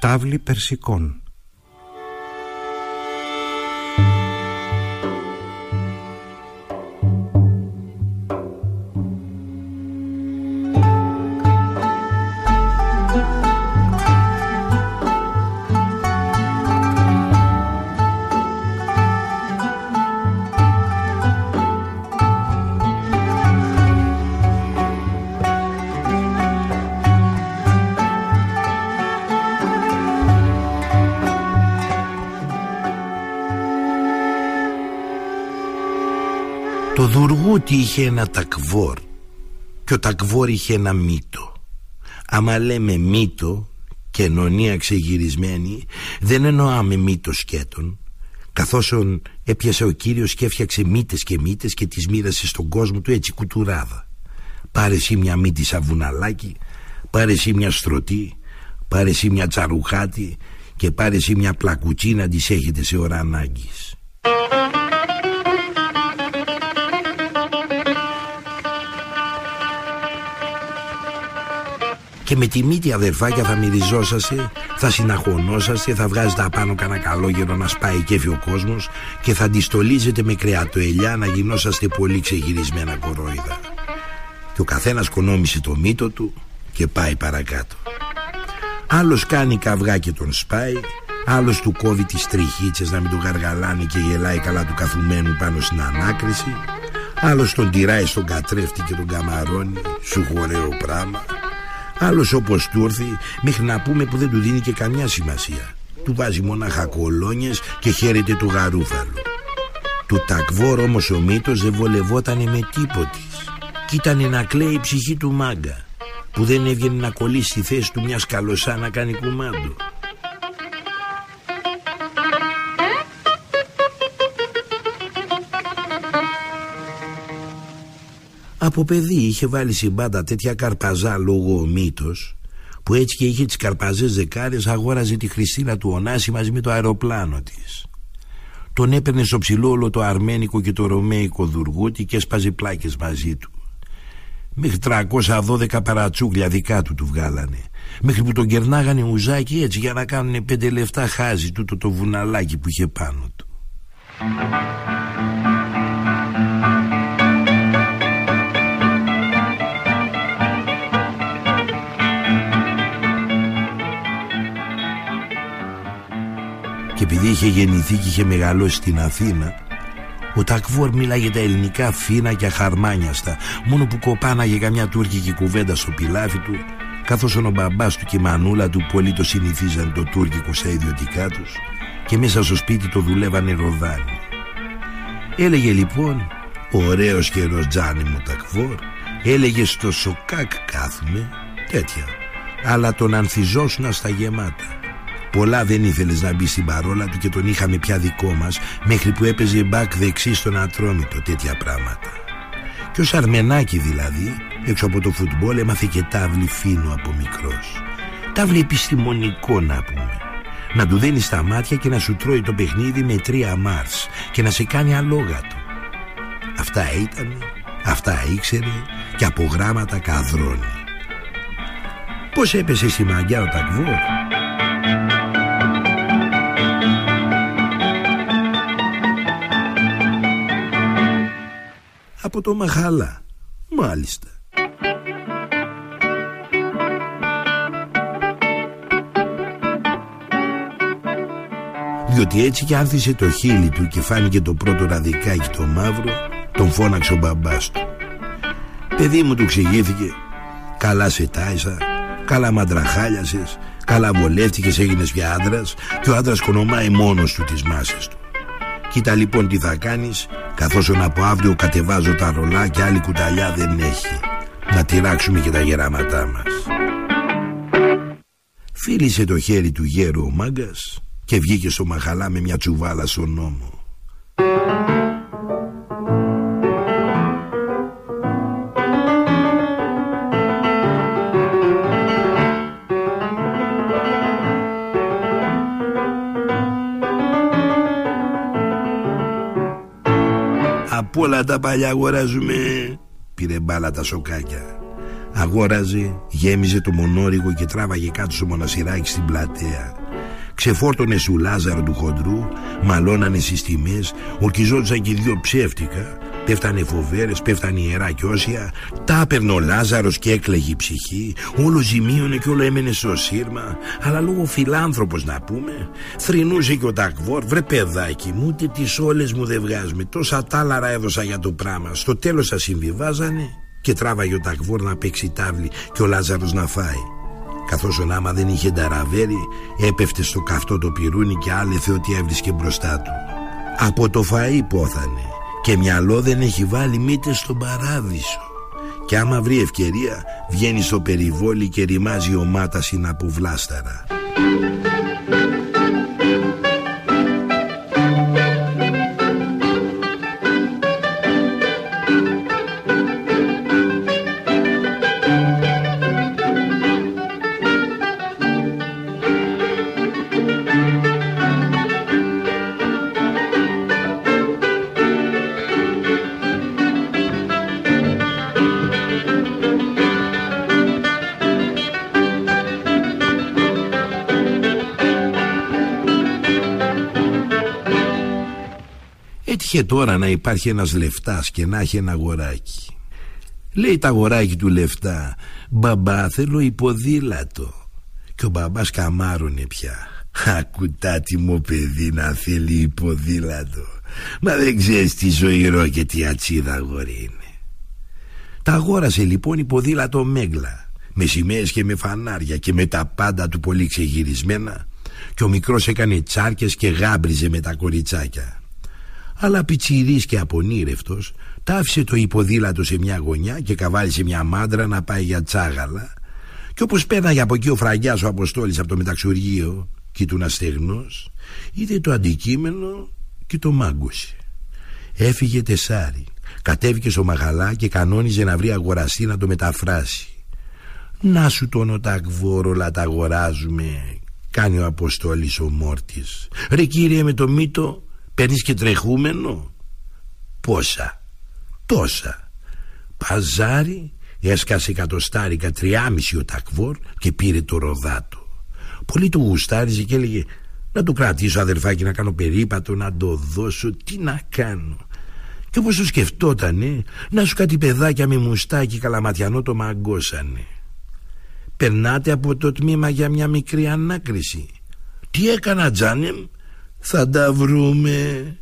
Τάβλη Περσικών Το Δουργούτι είχε ένα τακβόρ και ο τακβόρ είχε ένα μύτο. Άμα λέμε μύτο, κοινωνία ξεγυρισμένη, δεν εννοάμε μύτο σκέτων. Καθώς έπιασε ο κύριος και έφτιαξε μύτες και μύτες και τις μοίρασε στον κόσμο του έτσι κουτουράδα. Πάρε εσύ μια μύτη σαβουναλάκι, πάρε εσύ μια στρωτή, πάρε εσύ μια τσαρουχάτη και πάρε εσύ μια πλακουτσίνα τις έχετε σε ώρα ανάγκης. Και με τη μύτη αδερφάκια θα μυριζόσαστε, θα συναχωνόσαστε, θα βγάζετε απάνω κανένα καλόγερο να σπάει κέφι ο κόσμος και θα αντιστολίζετε με κρεατοελιά να γινόσαστε πολύ ξεγυρισμένα κορόιδα. Και ο καθένας κονόμησε το μύτο του και πάει παρακάτω. Άλλος κάνει καυγά και τον σπάει, άλλος του κόβει τις τριχίτσες να μην τον γαργαλάνει και γελάει καλά του καθουμένου πάνω στην ανάκριση, άλλος τον τυράει στον κατρέφτη και τον καμαρώνει, σου χωρέο πράγμα. Άλλος όπως του έρθει μέχρι να πούμε που δεν του δίνει και καμιά σημασία. Του βάζει μονάχα κολόνιες και χαίρεται του γαρούφαλου. Του τακβόρ όμως ο μύτος δεν βολευότανε με τίποτης. Κι ήταν να κλαίει η ψυχή του μάγκα Που δεν έβγαινε να κολλήσει στη θέση του μιας καλοσά να κάνει κουμάντο Από παιδί είχε βάλει συμπάντα τέτοια καρπαζά λόγω ο μύτος που έτσι και είχε τις καρπαζές δεκάρες αγόραζε τη Χριστίνα του Ωνάση μαζί με το αεροπλάνο της. Τον έπαιρνε στο ψηλό όλο το αρμένικο και το ρωμαϊκό δουργούτι και έσπαζε πλάκες μαζί του. Μέχρι 312 παρατσούγλια δικά του του βγάλανε. Μέχρι που τον κερνάγανε ουζάκι έτσι για να κάνουν πέντε λεφτά χάζι τούτο το βουναλάκι που είχε πάνω του. Επειδή είχε γεννηθεί και είχε μεγαλώσει στην Αθήνα ο Τακβόρ μίλαγε τα ελληνικά φίνα και αχαρμάνιαστα μόνο που κοπάναγε καμιά τουρκική κουβέντα στο πιλάφι του καθώς ο μπαμπάς του και η μανούλα του πολύ το συνηθίζαν το τουρκικό στα ιδιωτικά τους και μέσα στο σπίτι το δουλεύανε ροδάνι. Έλεγε λοιπόν ωραίος και Τζάνι μου Τακβόρ έλεγε στο σοκάκ κάθουμε τέτοια αλλά τον ανθιζόσουνα στα γεμάτα Πολλά δεν ήθελες να μπει στην παρόλα του και τον είχαμε πια δικό μας μέχρι που έπαιζε μπακ δεξί στον ατρόμητο τέτοια πράγματα. Και ω Αρμενάκι δηλαδή, έξω από το φουτμπόλ έμαθε και τάβλη φίνου από μικρός. Τάβλη επιστημονικό να πούμε. Να του δένεις τα μάτια και να σου τρώει το παιχνίδι με τρία μάρς και να σε κάνει αλόγατο. Αυτά ήταν, αυτά ήξερε και από γράμματα καδρώνει. Πώς έπεσε στη μαγιά ο Τακβόρ από το Μαχάλα. Μάλιστα. Διότι έτσι κι άνθησε το χείλι του και φάνηκε το πρώτο ραδικάκι το μαύρο, τον φώναξε ο μπαμπάς του. Παιδί μου του ξηγήθηκε, καλά σε τάισα, καλά μαντραχάλιασες, καλά βολεύτηκες έγινες πια άντρας και ο άντρας κονομάει μόνος του τις μάσες του. Κοίτα λοιπόν τι θα κάνεις Καθώς από αύριο κατεβάζω τα ρολά και άλλη κουταλιά δεν έχει. Να τυράξουμε και τα γεράματά μας. Φίλησε το χέρι του γέρου ο μάγκας Και βγήκε στο μαχαλά με μια τσουβάλα στον νόμο όλα τα παλιά αγοράζουμε. Πήρε μπάλα τα σοκάκια. Αγόραζε, γέμιζε το μονόριγο και τράβαγε κάτω στο μονασυράκι στην πλατεία. Ξεφόρτωνε σου Λάζαρο του χοντρού, μαλώνανε στις τιμές, ορκιζόντουσαν και δύο ψεύτικα, πέφτανε φοβέρες, πέφτανε ιερά και όσια, τα έπαιρνε ο Λάζαρος και έκλαιγε η ψυχή, όλο ζημίωνε και όλο έμενε στο σύρμα, αλλά λόγω φιλάνθρωπος να πούμε, θρυνούσε και ο Τακβόρ, βρε παιδάκι μου, ούτε τις όλες μου δεν βγάζουμε, τόσα τάλαρα έδωσα για το πράγμα, στο τέλος θα συμβιβάζανε και τράβαγε ο Τακβόρ να παίξει τάβλη και ο Λάζαρος να φάει. Καθώς ο Νάμα δεν είχε ταραβέρι Έπεφτε στο καυτό το πυρούνι Και άλεθε ότι έβρισκε μπροστά του. Από το φαΐ πόθανε Και μυαλό δεν έχει βάλει μήτε στον παράδεισο. Και άμα βρει ευκαιρία Βγαίνει στο περιβόλι και ρημάζει ο Μάτας Έτυχε τώρα να υπάρχει ένας λεφτάς και να έχει ένα αγοράκι. Λέει τα αγοράκι του λεφτά Μπαμπά θέλω υποδήλατο Και ο μπαμπάς καμάρωνε πια Ακουτάτι μου παιδί να θέλει υποδήλατο Μα δεν ξέρεις τι ζωηρό και τι ατσίδα αγόρι είναι. Τα αγόρασε λοιπόν υποδήλατο Μέγλα Με σημαίες και με φανάρια Και με τα πάντα του πολύ ξεγυρισμένα Και ο μικρός έκανε τσάρκες και γάμπριζε με τα κοριτσάκια αλλά πιτσιρής και απονήρευτος τάφισε το υποδήλατο σε μια γωνιά και καβάλισε μια μάντρα να πάει για τσάγαλα. Και όπως πέθαγε από εκεί ο φραγκιάς ο Αποστόλης από το μεταξουργείο κοιτούν αστεγνός είδε το αντικείμενο και το μάγκωσε. Έφυγε τεσάρι κατέβηκε στο μαγαλά και κανόνιζε να βρει αγοραστή να το μεταφράσει. Να σου τον οτακβόρο τα αγοράζουμε κάνει ο Αποστόλης ο Μόρτης. Ρε κύριε με το μύτο Παίρνεις και τρεχούμενο; Πόσα; Τόσα. Παζάρι Έσκασε εκατοστάρικα τριάμιση ο Τακβόρ Και πήρε το ροδάτο. Πολύ του γουστάριζε και έλεγε Να το κρατήσω αδερφάκι να κάνω περίπατο Να το δώσω. Τι να κάνω; Και όπως το σκεφτότανε Να σου κάτι παιδάκια με μουστάκι καλαματιανό το μαγκώσανε Περνάτε από το τμήμα για μια μικρή ανάκριση Τι έκανα Τζάνεμ; Θα τα βρούμε.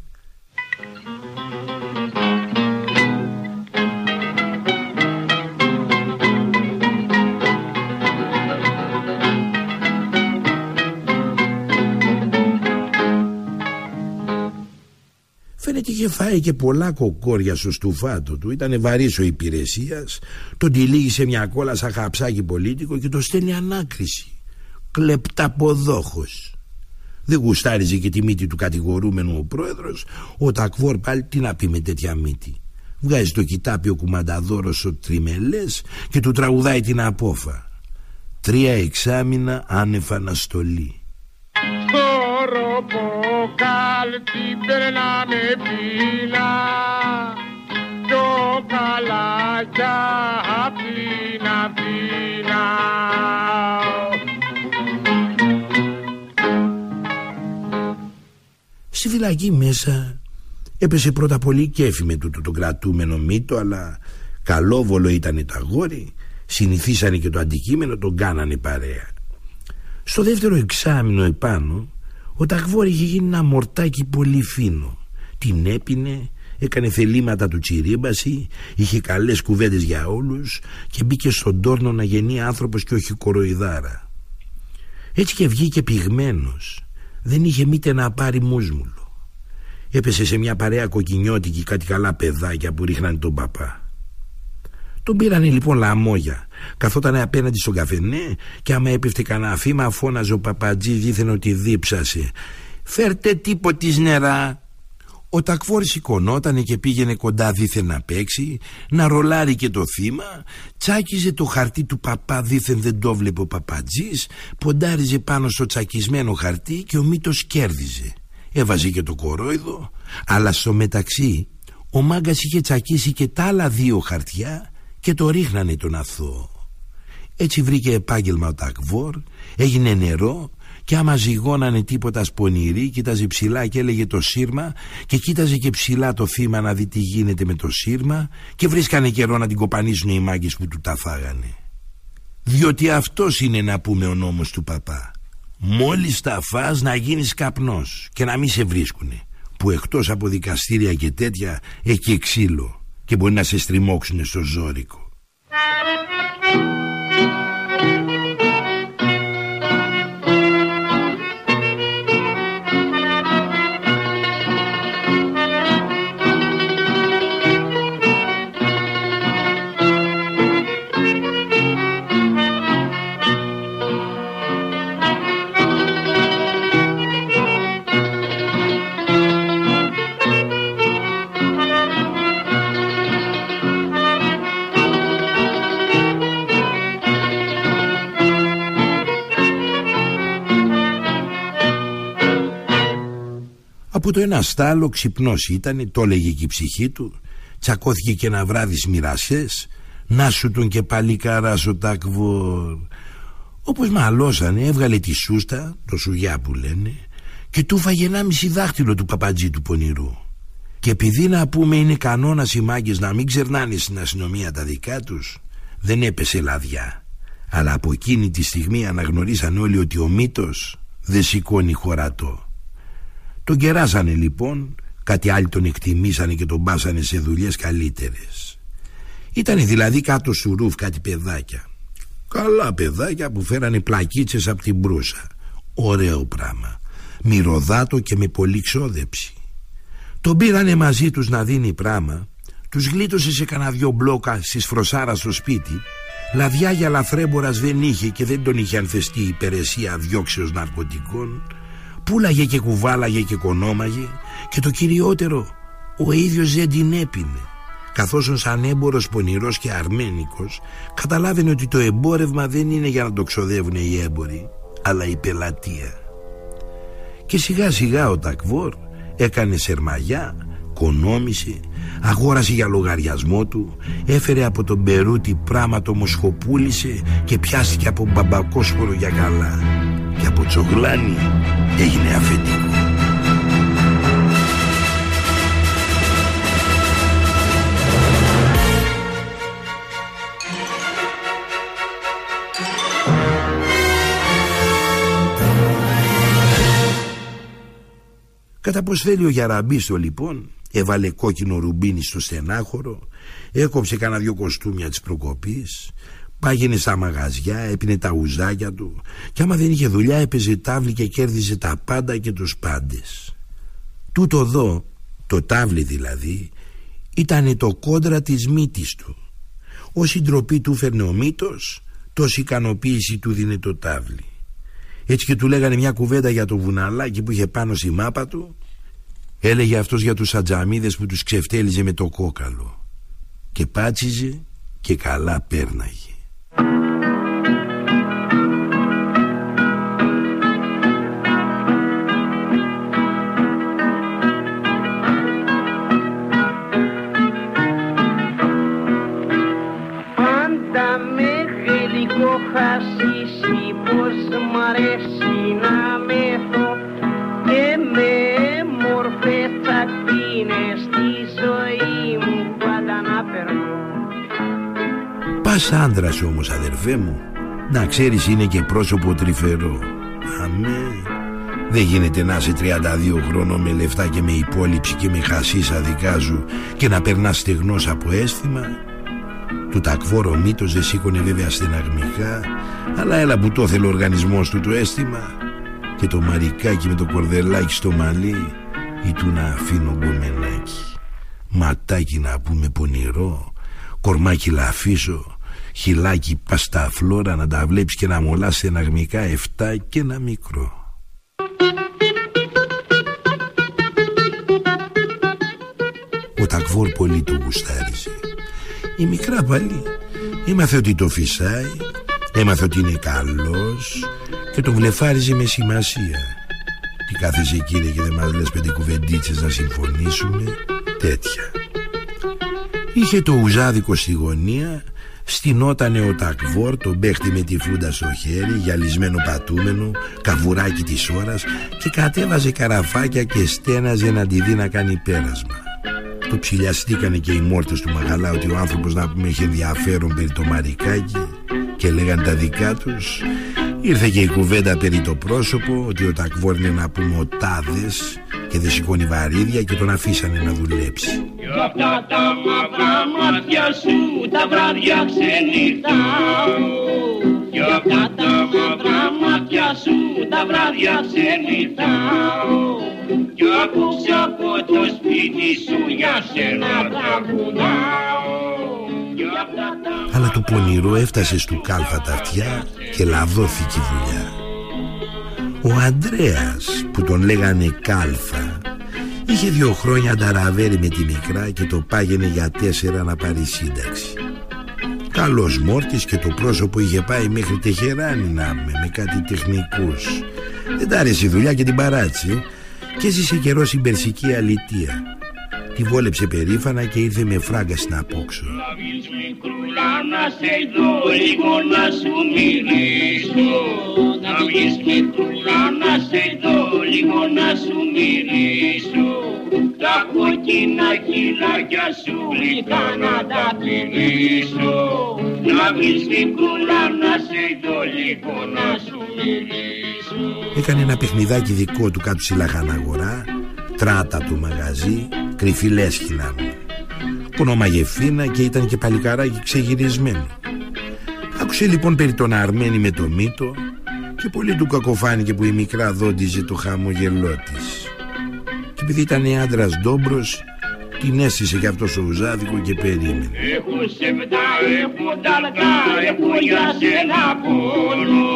Φαίνεται είχε φάει και πολλά κοκόρια στο στουφάτο του. Ήτανε βαρύς ο υπηρεσίας. Τον τυλίγησε μια κόλλα σαν χαψάκι πολίτικο Και το στέλνει ανάκριση. Κλεπταποδόχος δεν γουστάριζε και τη μύτη του κατηγορούμενου ο πρόεδρος. Ο Τακβόρ πάλι τι να πει με τέτοια μύτη. Βγάζει το κοιτάπιο κουμανταδόρος ο Τριμελές Και του τραγουδάει την απόφα. Τρία εξάμηνα άνευ αναστολή. Στο την περνάμε πίνα Πιο καλά φυλακή μέσα. Έπεσε πρώτα πολύ κέφι με τούτο το κρατούμενο μύτο αλλά καλόβολο ήταν το αγόρι. Συνηθίσανε και το αντικείμενο τον κάνανε παρέα. Στο δεύτερο εξάμεινο επάνω ο Ταγβόρη είχε γίνει ένα μορτάκι πολύ φίνο. Την έπινε έκανε θελήματα του τσιρίμπαση είχε καλές κουβέντες για όλους και μπήκε στον τόρνο να γεννεί άνθρωπος και όχι κοροϊδάρα. Έτσι και βγήκε πυγμένος. Δεν είχε μήτε να πάρει μούσμουλο. Έπεσε σε μια παρέα κοκκινιώτικη κάτι καλά παιδάκια που ρίχναν τον παπά. Τον πήρανε λοιπόν λαμόγια. Καθόταν απέναντι στον καφενέ και άμα έπεφτε κανένα αφήμα φώναζε ο παπατζής δίθεν ότι δίψασε. Φέρτε τίποτη νερά. Ο Τακφόρ σηκωνόταν και πήγαινε κοντά δίθεν να παίξει, να ρολάρει και το θύμα, τσάκιζε το χαρτί του παπά δίθεν δεν το βλέπε ο παπατζής, ποντάριζε πάνω στο τσακισμένο χαρτί και ο μύτος κέρδιζε. Έβαζε και το κορόιδο, αλλά στο μεταξύ ο μάγκας είχε τσακίσει και τα άλλα δύο χαρτιά και το ρίχνανε τον αθώο. Έτσι βρήκε επάγγελμα ο Τακβόρ, έγινε νερό και άμα ζυγώνανε τίποτα σπονηρή κοίταζε ψηλά και έλεγε το σύρμα και κοίταζε και ψηλά το θύμα να δει τι γίνεται με το σύρμα και βρίσκανε καιρό να την κοπανίσουν οι μάγκες που του τα φάγανε. Διότι αυτός είναι να πούμε ο νόμος του παπά. Μόλις τα φας να γίνεις καπνός και να μην σε βρίσκουνε που εκτός από δικαστήρια και τέτοια έχει ξύλο και μπορεί να σε στριμώξουνε στο ζόρικο. Από το ένα στάλο ξυπνός ήταν, το έλεγε και η ψυχή του Τσακώθηκε και ένα βράδυ σμυρασές Να σου τον και πάλι καράς ο τάκβορ Όπως μαλώσανε έβγαλε τη σούστα Το σουγιά που λένε Και του φάγε ένα μισή δάχτυλο του παπατζή του πονηρού. Και επειδή να πούμε είναι κανόνας οι μάγκες Να μην ξερνάνε στην αστυνομία τα δικά τους Δεν έπεσε λαδιά. Αλλά από εκείνη τη στιγμή αναγνωρίσαν όλοι ότι ο μύτος δεν σηκώνει χωρατό τον κεράσανε λοιπόν. Κάτι άλλοι τον εκτιμήσανε και τον πάσανε σε δουλειές καλύτερες. Ήτανε δηλαδή κάτω σου ρούφ κάτι παιδάκια. Καλά παιδάκια που φέρανε πλακίτσες από την μπρούσα. Ωραίο πράγμα. Μυρωδάτο και με πολύ ξόδεψη. Τον πήρανε μαζί τους να δίνει πράγμα Τους γλίτωσε σε κανένα δυο μπλόκα στις φροσάρας στο σπίτι. Λαδιά για λαθρέμπορας δεν είχε και δεν τον είχε ανθεστεί η υπηρεσία διώξεως ναρκωτικών πούλαγε και κουβάλαγε και κονόμαγε και το κυριότερο ο ίδιος δεν την έπινε. Καθώς σαν έμπορος πονηρός και αρμένικος καταλάβαινε ότι το εμπόρευμα δεν είναι για να το ξοδεύουν οι έμποροι αλλά η πελατεία. Και σιγά σιγά ο Τακβόρ έκανε σερμαγιά κονόμησε αγόρασε για λογαριασμό του έφερε από τον Περούτη πράμα το μοσχοπούλησε και πιάστηκε από μπαμπακόσπορο για καλά. και από τσογλάνι έγινε αφεντικό. Κατά πως θέλει ο Γιαραμπίστο λοιπόν Έβαλε κόκκινο ρουμπίνι στο στενάχωρο Έκοψε κανένα δυο κοστούμια της προκοπής Πάγαινε στα μαγαζιά, έπινε τα ουζάκια του και άμα δεν είχε δουλειά έπαιζε τάβλη και κέρδιζε τα πάντα και τους πάντες. Τούτο εδώ, το τάβλι δηλαδή, ήταν το κόντρα της μύτης του. Όση ντροπή του φέρνε ο μύτος, τόση ικανοποίηση του δίνε το τάβλι. Έτσι και του λέγανε μια κουβέντα για το βουναλάκι που είχε πάνω στη μάπα του Έλεγε αυτός για τους ατζαμίδες που τους ξεφτέλιζε με το κόκαλο Και πάτσιζε και καλά πέρναγε Πας άντρας όμως αδερφέ μου. Να ξέρεις είναι και πρόσωπο τρυφερό. Αμέ. Δεν γίνεται να είσαι 32 χρόνο με λεφτά και με υπόλοιψη και με χασίσα δικά σου Και να περνάς στεγνός από αίσθημα. Του τακφόρο μύτος δεν σήκωνε βέβαια στεναγμικά Αλλά έλα που το θέλει ο οργανισμός του το αίσθημα. Και το μαρικάκι με το κορδελάκι στο μαλλί Ή του να αφήνω γκομενάκι. Ματάκι να πούμε πονηρό Κορμάκι λαφίσω χιλάκι παστά φλόρα να τα βλέπεις και να μολάς εναγμικά εφτά και ένα μικρό. Ο Τακβόρ πολύ του γουστάριζε. Η μικρά πάλι έμαθε ότι το φυσάει, έμαθε ότι είναι καλός και το βλεφάριζε με σημασία. Τι κάθεσαι κύριε και δεν μας λες πέντε κουβεντίτσες να συμφωνήσουμε, τέτοια. Είχε το ουζάδικο στη γωνία Στηνότανε ο Τακβόρ τον παίχτη με τη φλούντα στο χέρι Γυαλισμένο πατούμενο Καβουράκι της ώρας Και κατέβαζε καραφάκια και στέναζε να τη δει να κάνει πέρασμα. Το ψηλιαστήκανε και οι μόρτες του Μαγαλά Ότι ο άνθρωπος να πούμε είχε ενδιαφέρον περί το μαρικάκι Και λέγαν τα δικά τους Ήρθε και η κουβέντα περί το πρόσωπο Ότι ο Τακβόρ είναι να πούμε ο Τάδες Και δεν σηκώνει βαρύδια και τον αφήσανε να δουλέψει. Κι αυτά τα μαύρα μάτια σου Τα βράδια ξενυχτάω Κι αυτά τα μαύρα μάτια σου Τα βράδια ξενυχτάω Κι απόψε από το σπίτι σου Για σένα τραγουδάω αλλά το πονηρό έφτασε στο κάλφα τα αυτιά και λαδώθηκε η δουλειά. Ο Αντρέας που τον λέγανε Κάλφα είχε δύο χρόνια ταραβέρει με τη μικρά και το πάγαινε για τέσσερα να πάρει σύνταξη. Καλός μόρτης και το πρόσωπο είχε πάει μέχρι Τεχεράνη να με, με κάτι τεχνικούς. Δεν τ' άρεσε η δουλειά και την παράτησε και έζησε καιρό στην Περσική αλητία. Τη βόλεψε περήφανα και ήρθε με φράγκα στην απόξω. Να σε δω λίγο να σου μυρίσω Να βγεις μικρούλα να σε δω λίγο να σου μυρίσω Τα κόκκινα χειλάκια σου γλυκά να τα πηρίσω Να βγεις μικρούλα να σε δω λίγο να σου μυρίσω Έκανε ένα παιχνιδάκι δικό του κάτω στη λαχαναγορά. Τράτα του μαγαζί Κρυφή λέσχυνα μου Ονόμαγε Φίνα και ήταν και παλικάράκι ξεγυρισμένο. Άκουσε λοιπόν περί τον Αρμένη με το μύτο Και πολύ του κακοφάνηκε που η μικρά δόντιζε το χαμογελό της. Και επειδή ήταν άντρας ντόμπρος την έστησε κι αυτός ο Ουζάδικο και περίμενε. Έχω σεβδά, έχω ταλκά, έχω για σένα πόνο.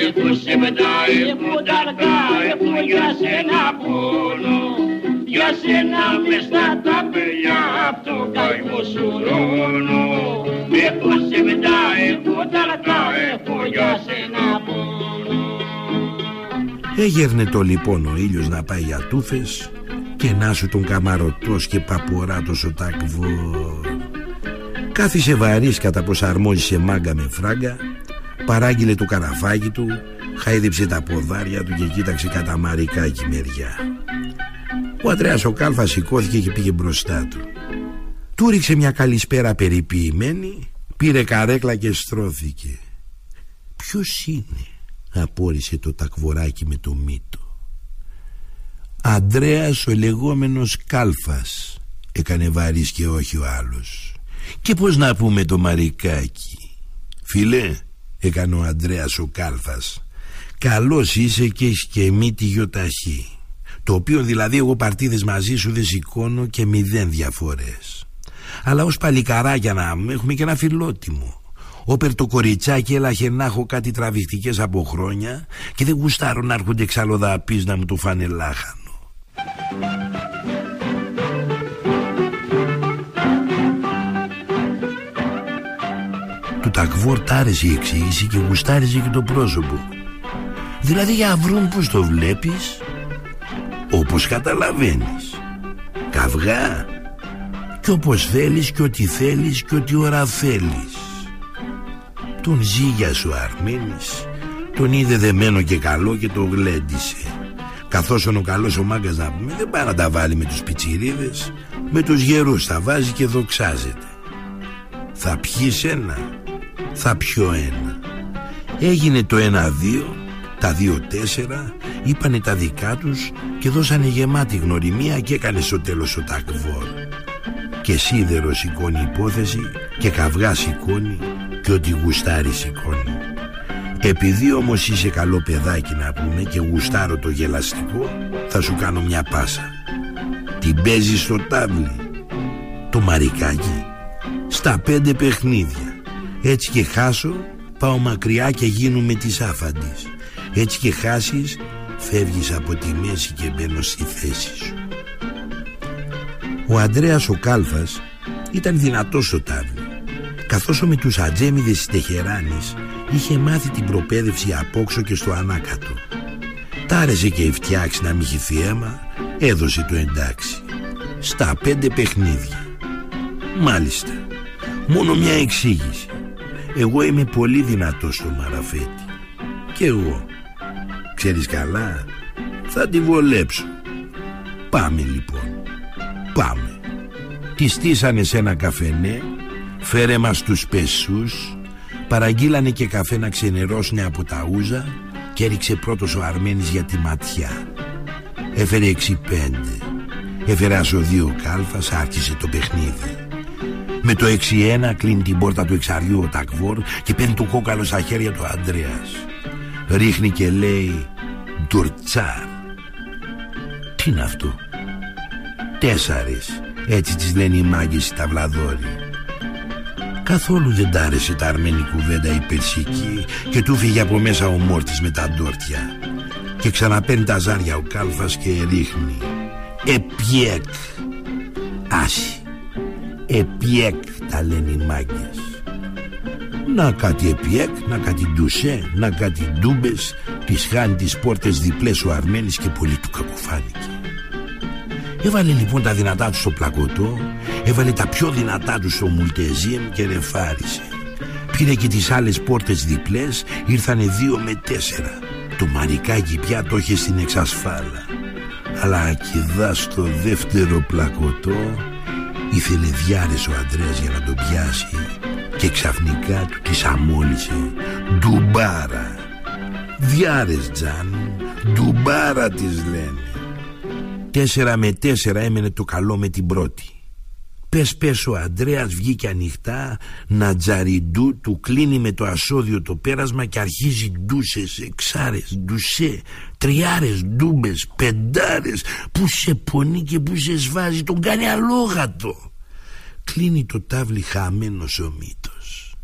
Έχω σεβδά, έχω ταλκά, έχω για σένα πόνο Για σένα μες στα ταπελιά απ' το καημό σου ρώνω. Έχω σεβδά, έχω ταλκά, έχω για σένα πόνο Έγερνε το λοιπόν ο ήλιος να πάει για τούφες και να σου τον καμαρωτός και παποράτος ο τακβόρ Κάθισε βαρύς κατά πως αρμόζησε μάγκα με φράγκα Παράγγειλε το καραφάκι του Χάιδεψε τα ποδάρια του και κοίταξε κατά μαρικάκι μεριά Ο Αντρέας ο Κάλφα σηκώθηκε και πήγε μπροστά του. Του ρίξε μια καλησπέρα περιποιημένη Πήρε καρέκλα και στρώθηκε. Ποιος είναι; απόρρισε το τακβοράκι με το μύτο. Αντρέας ο λεγόμενος Κάλφας Έκανε βαρύς και όχι ο άλλος. Και πως να πούμε το μαρικάκι; Φιλέ Έκανε ο Αντρέας ο Κάλφας Καλός είσαι και έχει και μύτη γιοταχή Το οποίο δηλαδή εγώ παρτίδες μαζί σου δεν σηκώνω και μηδέν διαφορές. Αλλά ως παλικαράκια να έχουμε και ένα φιλότιμο Όπερ το κοριτσάκι έλαχε να έχω κάτι τραβηχτικές από χρόνια Και δεν γουστάρω να έρχονται εξαλλοδαπείς να μου το φάνε λάχανο. Του Τακβόρ τάρεσε η εξήγηση και γουστάριζε και το πρόσωπο. Δηλαδή για βρουν πως το βλέπεις; Όπως καταλαβαίνεις. Καυγά. Και όπως θέλεις και ό,τι θέλεις και ό,τι ώρα θέλεις. Τον ζήγιασε ο Αρμένης. Τον είδε δεμένο και καλό και το γλέντισε. Καθώς ο καλός ο μάγκας να πούμε Δεν πάει να τα βάλει με τους πιτσιρίδες. Με τους γερούς θα βάζει και δοξάζεται. Θα πιείς ένα Θα πιω ένα. Έγινε το ένα-δύο Τα δύο-τέσσερα Είπανε τα δικά τους Και δώσανε γεμάτη γνωριμία Και έκανε στο τέλος ο τακβόρ Και σίδερο σηκώνει υπόθεση Και καυγά σηκώνει Και ό,τι γουστάρει σηκώνει επειδή όμως είσαι καλό παιδάκι να πούμε και γουστάρω το γελαστικό θα σου κάνω μια πάσα. Την παίζει στο τάβλι. Το μαρικάκι. Στα πέντε παιχνίδια. Έτσι και χάσω πάω μακριά και γίνουμε της άφαντης. Έτσι και χάσεις φεύγεις από τη μέση και μπαίνω στη θέση σου. Ο Αντρέας ο Κάλφας ήταν δυνατός στο τάβλι. Καθώς με τους ατζέμιδες της Τεχεράνης είχε μάθει την προπαίδευση απόξω και στο ανάκατο. Τάρεζε και φτιάξει να μην αίμα, έδωσε το εντάξει. Στα πέντε παιχνίδια. Μάλιστα. Μόνο μια εξήγηση. Εγώ είμαι πολύ δυνατός στο μαραφέτη. Και εγώ. Ξέρεις καλά, θα τη βολέψω. Πάμε λοιπόν. Πάμε. Τη στήσανε σε ένα καφενέ, φέρε μας τους πεσούς, παραγγείλανε και καφέ να ξενερώσουν από τα ούζα και έριξε πρώτος ο Αρμένης για τη ματιά. Έφερε έξι πέντε. Έφερε άσο δύο κάλφας, άρχισε το παιχνίδι. Με το 6-1 κλείνει την πόρτα του εξαριού ο Τακβόρ και παίρνει το κόκαλο στα χέρια του Αντρέας. Ρίχνει και λέει «Ντουρτσάρ». Τι είναι αυτό; Τέσσαρες. Έτσι τις λένε οι μάγκες οι ταυλαδόροι. Καθόλου δεν τ' άρεσε τα αρμένη κουβέντα η Περσική και του φύγε από μέσα ο Μόρτης με τα ντόρτια. Και ξαναπαίνει τα ζάρια ο Κάλφας και ρίχνει. Επιέκ. Άση. Επιέκ τα λένε οι μάγκες. Να κάτι επιέκ, να κάτι ντουσέ, να κάτι ντούμπες Τις χάνει τις πόρτες διπλές ο Αρμένης και πολύ του κακοφάνηκε. Έβαλε λοιπόν τα δυνατά του στο πλακωτό Έβαλε τα πιο δυνατά του στο Μουλτεζίεμ και ρεφάρισε. Πήρε και τις άλλες πόρτες διπλές Ήρθανε δύο με τέσσερα. Το μαρικάκι πια το είχε στην εξασφάλα. Αλλά ακιδά στο δεύτερο πλακωτό Ήθελε διάρες ο Αντρέας για να τον πιάσει Και ξαφνικά του τις αμόλυσε. Ντουμπάρα. Διάρες Τζαν Ντουμπάρα τις λένε. Τέσσερα με τέσσερα έμενε το καλό με την πρώτη. Πες πες ο Αντρέας βγήκε ανοιχτά Να τζαριντού του κλείνει με το ασώδιο το πέρασμα Και αρχίζει ντούσες, εξάρες, ντουσέ Τριάρες, ντούμπες, πεντάρες. Που σε πονεί και που σε σβάζει Τον κάνει αλόγατο Κλείνει το τάβλι χαμένος ο μύτος.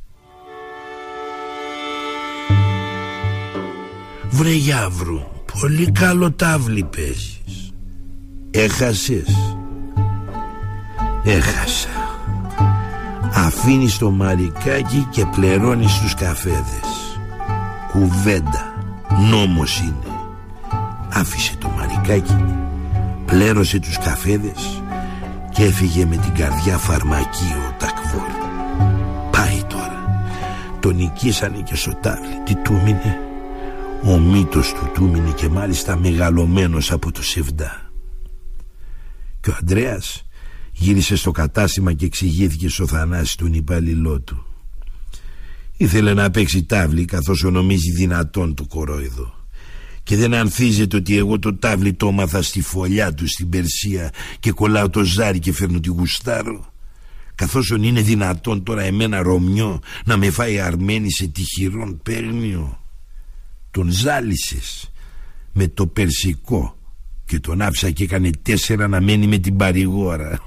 Βρε Γιάβρου Πολύ καλό τάβλι παίζεις. Έχασες. Έχασα. Αφήνεις το μαρικάκι και πληρώνεις τους καφέδες. Κουβέντα Νόμος είναι. Άφησε το μαρικάκι Πλέρωσε τους καφέδες Και έφυγε με την καρδιά φαρμακείο τακβόλ Πάει τώρα. Τον νικήσανε και στο τάβλι Τι του μείνε Ο μύτος του του μείνε και μάλιστα μεγαλωμένος από το σεβδά Και ο Ανδρέας Γύρισε στο κατάστημα και εξηγήθηκε στο Θανάση του υπάλληλό του. Ήθελε να παίξει τάβλη καθώς νομίζει δυνατόν το κορόιδο και δεν ανθίζεται ότι εγώ το τάβλι το έμαθα στη φωλιά του στην Περσία και κολλάω το ζάρι και φέρνω τη γουστάρω καθώς είναι δυνατόν τώρα εμένα Ρωμιό να με φάει αρμένη σε τυχηρόν παίρνιο τον ζάλισες με το περσικό και τον άφησα και έκανε τέσσερα να μένει με την παρηγόρα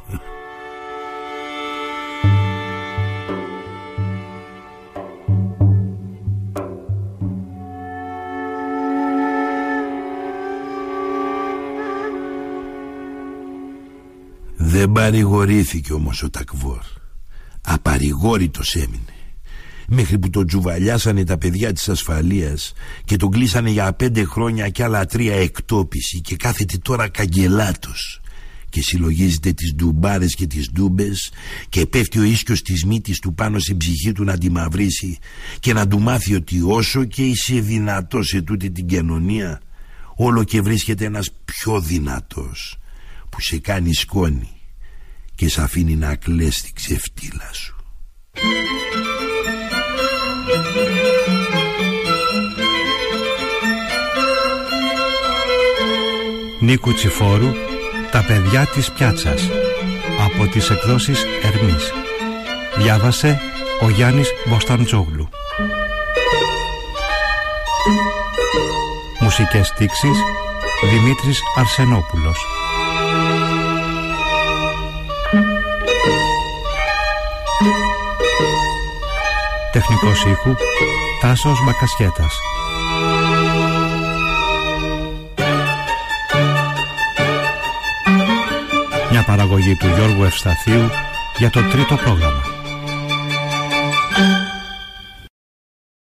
Δεν παρηγορήθηκε όμως ο Τακβόρ. Απαρηγόρητος έμεινε. Μέχρι που τον τζουβαλιάσανε τα παιδιά της ασφαλείας Και τον κλείσανε για πέντε χρόνια και άλλα τρία εκτόπιση Και κάθεται τώρα καγκελάτος Και συλλογίζεται τις ντουμπάρες και τις ντούμπες Και πέφτει ο ίσκιος της μύτης του πάνω στην ψυχή του να τη μαυρίσει Και να του μάθει ότι όσο και είσαι δυνατός σε τούτη την κοινωνία Όλο και βρίσκεται ένας πιο δυνατός Που σε κάνει σκόνη και σ' αφήνει να κλαις την ξεφτύλα σου. Νίκου Τσιφόρου «Τα παιδιά της πιάτσας» από τις εκδόσεις Ερμής. Διάβασε ο Γιάννης Μποσταντζόγλου. Μουσικές τήξεις Δημήτρης Αρσενόπουλος. Τεχνικός ήχου Τάσος Μπακασιέτας Μια παραγωγή του Γιώργου Ευσταθίου για το τρίτο πρόγραμμα